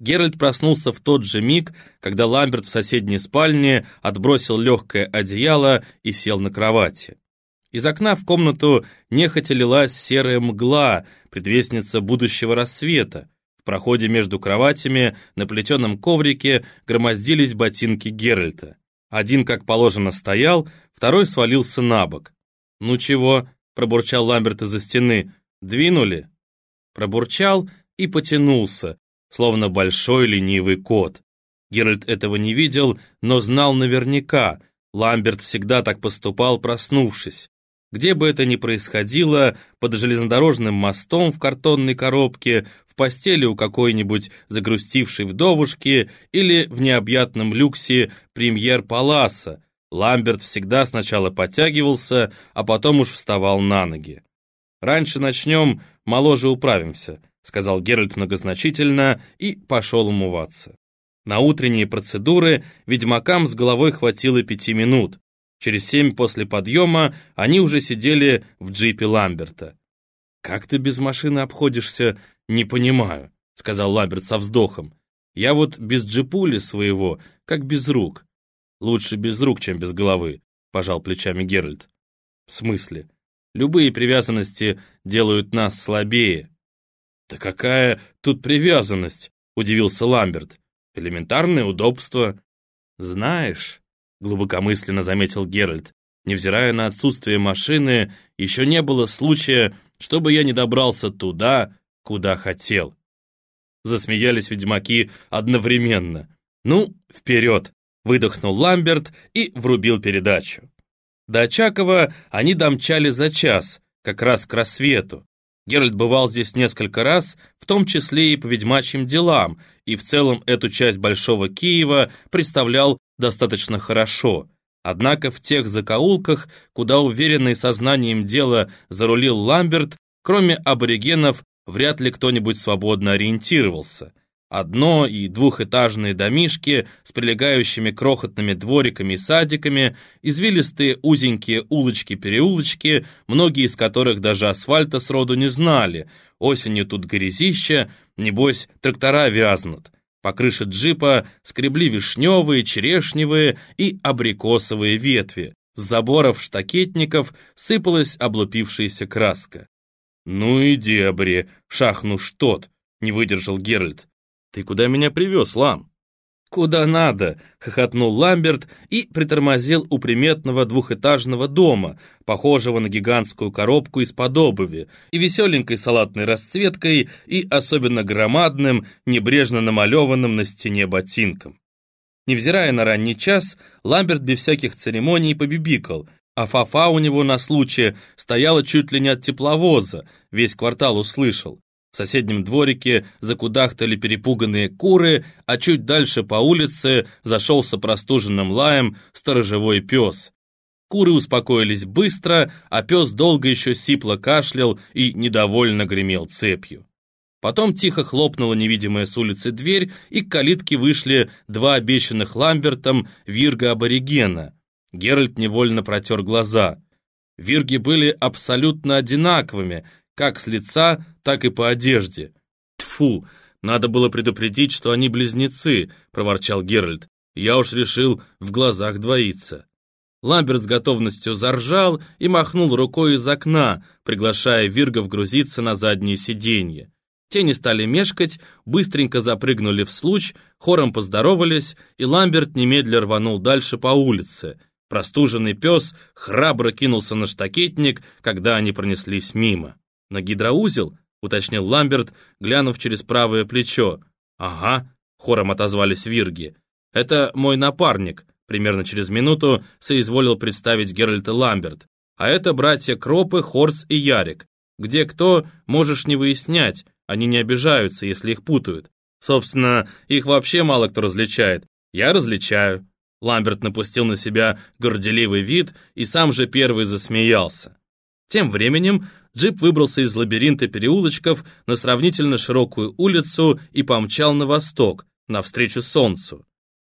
Геральт проснулся в тот же миг, когда Ламберт в соседней спальне отбросил легкое одеяло и сел на кровати. Из окна в комнату нехотя лилась серая мгла, предвестница будущего рассвета. В проходе между кроватями на плетеном коврике громоздились ботинки Геральта. Один, как положено, стоял, второй свалился на бок. «Ну чего?» — пробурчал Ламберт из-за стены. «Двинули?» Пробурчал и потянулся, словно большой ленивый кот. Геральт этого не видел, но знал наверняка. Ламберт всегда так поступал, проснувшись. Где бы это ни происходило, под железнодорожным мостом в картонной коробке, в постели у какой-нибудь загрустившей вдовушки или в необъятном люксе премьер-паласа, Ламберт всегда сначала подтягивался, а потом уж вставал на ноги. «Раньше начнем, моложе управимся», — сказал Геральт многозначительно и пошел умываться. На утренние процедуры ведьмакам с головой хватило пяти минут. Через семь после подъема они уже сидели в джипе Ламберта. «Как ты без машины обходишься, не понимаю», — сказал Ламберт со вздохом. «Я вот без джипули своего, как без рук». «Лучше без рук, чем без головы», — пожал плечами Геральт. «В смысле? Любые привязанности делают нас слабее». «Да какая тут привязанность?» — удивился Ламберт. «Элементарное удобство». «Знаешь», — глубокомысленно заметил Геральт, «невзирая на отсутствие машины, еще не было случая, чтобы я не добрался туда, куда хотел». Засмеялись ведьмаки одновременно. «Ну, вперед!» — выдохнул Ламберт и врубил передачу. До Очакова они домчали за час, как раз к рассвету. Геральт бывал здесь несколько раз, в том числе и по ведьмачьим делам, и в целом эту часть Большого Киева представлял достаточно хорошо. Однако в тех закоулках, куда уверенный сознанием дела зарулил Ламберт, кроме аборигенов, вряд ли кто-нибудь свободно ориентировался. Одно- и двухэтажные домишки с прилегающими крохотными двориками и садиками, извилистые узенькие улочки-переулочки, многие из которых даже асфальта сроду не знали. Осенью тут грязища, небось, трактора вязнут. По крыше джипа скребли вишневые, черешневые и абрикосовые ветви. С заборов штакетников сыпалась облупившаяся краска. «Ну и дебри, шахнуш тот», — не выдержал Геральт. «Ты куда меня привез, Лам?» «Куда надо!» — хохотнул Ламберт и притормозил у приметного двухэтажного дома, похожего на гигантскую коробку из-под обуви, и веселенькой салатной расцветкой, и особенно громадным, небрежно намалеванным на стене ботинком. Невзирая на ранний час, Ламберт без всяких церемоний побибикал, а фафа у него на случай стояла чуть ли не от тепловоза, весь квартал услышал. В соседнем дворике закудахтали перепуганные куры, а чуть дальше по улице зашелся простуженным лаем сторожевой пес. Куры успокоились быстро, а пес долго еще сипло кашлял и недовольно гремел цепью. Потом тихо хлопнула невидимая с улицы дверь, и к калитке вышли два обещанных Ламбертом вирга-аборигена. Геральт невольно протер глаза. Вирги были абсолютно одинаковыми, как с лица, так и по одежде. Тфу, надо было предупредить, что они близнецы, проворчал Геральт. Я уж решил в глазах двоиться. Ламберт с готовностью заржал и махнул рукой из окна, приглашая Виргов грузиться на заднее сиденье. Те не стали мешкать, быстренько запрыгнули в случ, хором поздоровались, и Ламберт немедля рванул дальше по улице. Простуженный пес храбро кинулся на штакетник, когда они пронеслись мимо. «На гидроузел?» — уточнил Ламберт, глянув через правое плечо. «Ага», — хором отозвались вирги. «Это мой напарник», — примерно через минуту соизволил представить Геральта Ламберт. «А это братья Кропы, Хорс и Ярик. Где кто, можешь не выяснять, они не обижаются, если их путают. Собственно, их вообще мало кто различает. Я различаю». Ламберт напустил на себя горделивый вид и сам же первый засмеялся. Тем временем джип выбрался из лабиринта переулочков на сравнительно широкую улицу и помчал на восток, навстречу солнцу.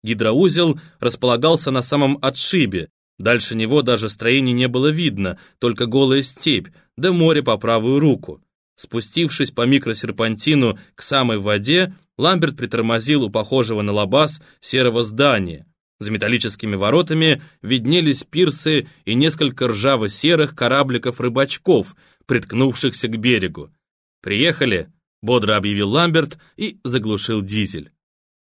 Гидроузел располагался на самом отшибе, дальше него даже строений не было видно, только голая степь, да море по правую руку. Спустившись по микросерпантину к самой воде, Ламберт притормозил у похожего на лабаз серого здания. За металлическими воротами виднелись пирсы и несколько ржаво-серых корабликов-рыбачков, приткнувшихся к берегу. «Приехали», — бодро объявил Ламберт и заглушил дизель.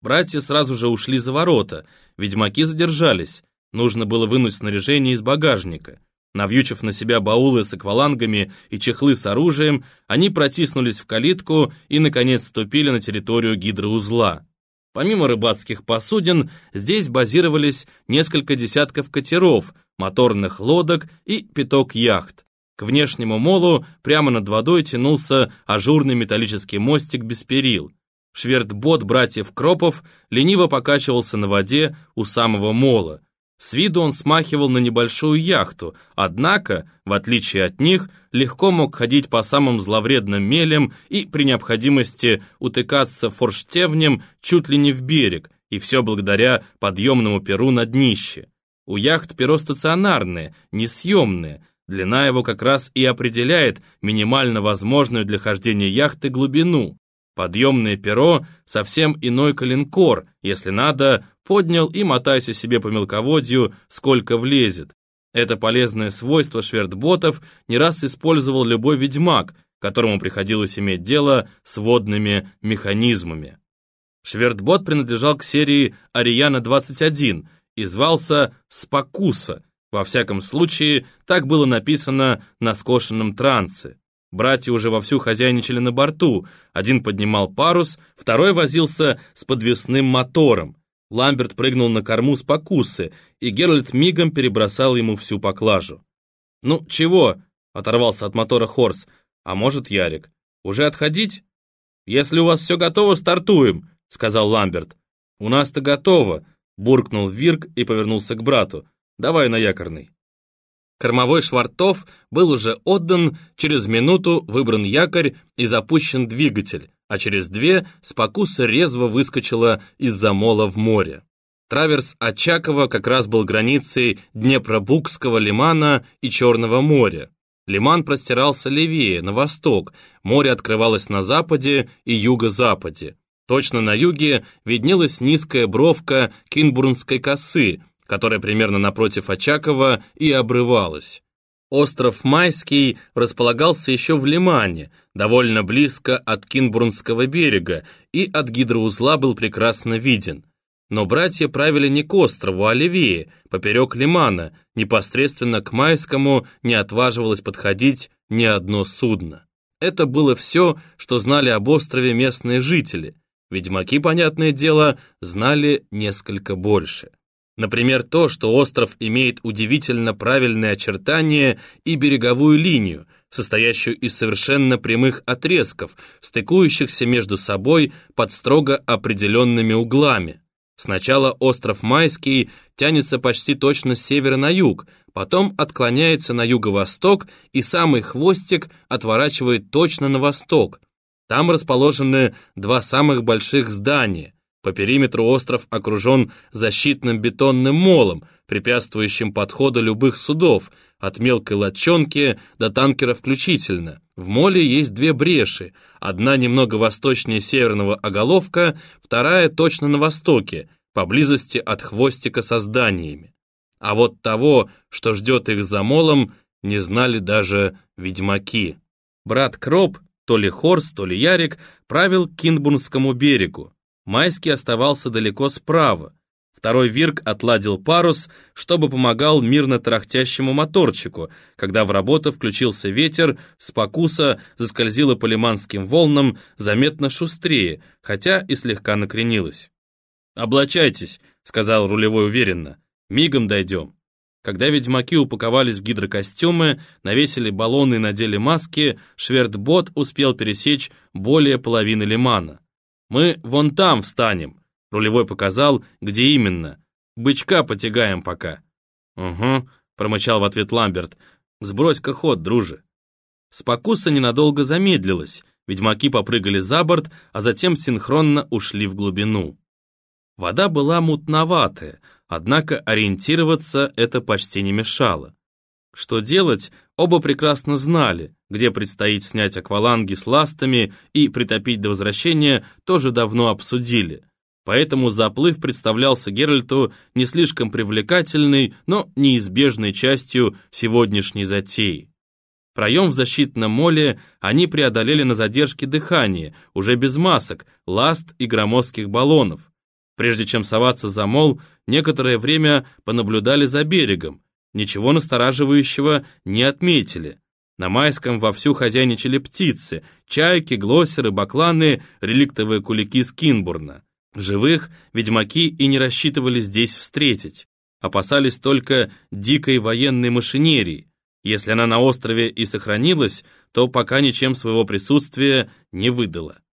Братья сразу же ушли за ворота, ведьмаки задержались, нужно было вынуть снаряжение из багажника. Навьючив на себя баулы с аквалангами и чехлы с оружием, они протиснулись в калитку и, наконец, ступили на территорию гидроузла. Помимо рыбацких посудин, здесь базировались несколько десятков катеров, моторных лодок и пяток яхт. К внешнему молу прямо над водой тянулся ажурный металлический мостик без перил. Швертбот братьев Кропов лениво покачивался на воде у самого мола. С виду он смахивал на небольшую яхту, однако, в отличие от них, легко мог ходить по самым зловредным мелям и при необходимости утыкаться форштевнем чуть ли не в берег, и все благодаря подъемному перу на днище. У яхт перо стационарное, несъемное, длина его как раз и определяет минимально возможную для хождения яхты глубину. Подъемное перо — совсем иной калинкор, если надо, поднял и мотайся себе по мелководью, сколько влезет. Это полезное свойство швертботов не раз использовал любой ведьмак, которому приходилось иметь дело с водными механизмами. Швертбот принадлежал к серии «Ариана-21» и звался «Спокуса», во всяком случае, так было написано на скошенном трансе. Братья уже вовсю хозяйничали на борту, один поднимал парус, второй возился с подвесным мотором. Ламберт прыгнул на корму с покусы, и Геральт мигом перебросал ему всю поклажу. «Ну, чего?» — оторвался от мотора Хорс. «А может, Ярик? Уже отходить?» «Если у вас все готово, стартуем», — сказал Ламберт. «У нас-то готово», — буркнул Вирк и повернулся к брату. «Давай на якорный». Кормовой швартов был уже отдан, через минуту выбран якорь и запущен двигатель, а через две спокуса резво выскочила из-за мола в море. Траверс Очакова как раз был границей Днепробукского лимана и Черного моря. Лиман простирался левее, на восток, море открывалось на западе и юго-западе. Точно на юге виднелась низкая бровка Кинбурнской косы, которая примерно напротив Очакова и обрывалась. Остров Майский располагался еще в Лимане, довольно близко от Кинбурнского берега, и от гидроузла был прекрасно виден. Но братья правили не к острову, а левее, поперек Лимана, непосредственно к Майскому не отваживалось подходить ни одно судно. Это было все, что знали об острове местные жители. Ведьмаки, понятное дело, знали несколько больше. Например, то, что остров имеет удивительно правильные очертания и береговую линию, состоящую из совершенно прямых отрезков, стыкующихся между собой под строго определенными углами. Сначала остров Майский тянется почти точно с севера на юг, потом отклоняется на юго-восток и самый хвостик отворачивает точно на восток. Там расположены два самых больших здания – по периметру остров окружен защитным бетонным молом, препятствующим подходу любых судов, от мелкой лодчонки до танкера включительно. В моле есть две бреши, одна немного восточнее северного оголовка, вторая точно на востоке, поблизости от хвостика со зданиями. А вот того, что ждет их за молом, не знали даже ведьмаки. Брат Кроп, то ли Хорс, то ли Ярик, правил к Кинбурнскому берегу. Майский оставался далеко справа. Второй Вирк отладил парус, чтобы помогал мирно тарахтящему моторчику. Когда в работу включился ветер, спокуса заскользила по лиманским волнам заметно шустрее, хотя и слегка накренилась. «Облачайтесь», — сказал рулевой уверенно, — «мигом дойдем». Когда ведьмаки упаковались в гидрокостюмы, навесили баллоны и надели маски, Швертбот успел пересечь более половины лимана. Мы вон там встанем. Рулевой показал, где именно. Бычка потягаем пока. Угу, промычал в ответ Ламберт. Сбрось-ка ход, друже. Спокуса ненадолго замедлилась. Ведьмаки попрыгали за борт, а затем синхронно ушли в глубину. Вода была мутноватая, однако ориентироваться это почти не мешало. Что делать, Оба прекрасно знали, где предстоит снять акваланги с ластами и притопить до возвращения, тоже давно обсудили. Поэтому заплыв представлялся Геральту не слишком привлекательной, но неизбежной частью сегодняшней затеи. Проем в защитном моле они преодолели на задержке дыхания, уже без масок, ласт и громоздких баллонов. Прежде чем соваться за мол, некоторое время понаблюдали за берегом, ничего настораживающего не отметили. На майском вовсю хозяйничали птицы, чайки, глоссеры, бакланы, реликтовые кулики с Кинбурна. Живых ведьмаки и не рассчитывали здесь встретить. Опасались только дикой военной машинерии. Если она на острове и сохранилась, то пока ничем своего присутствия не выдала.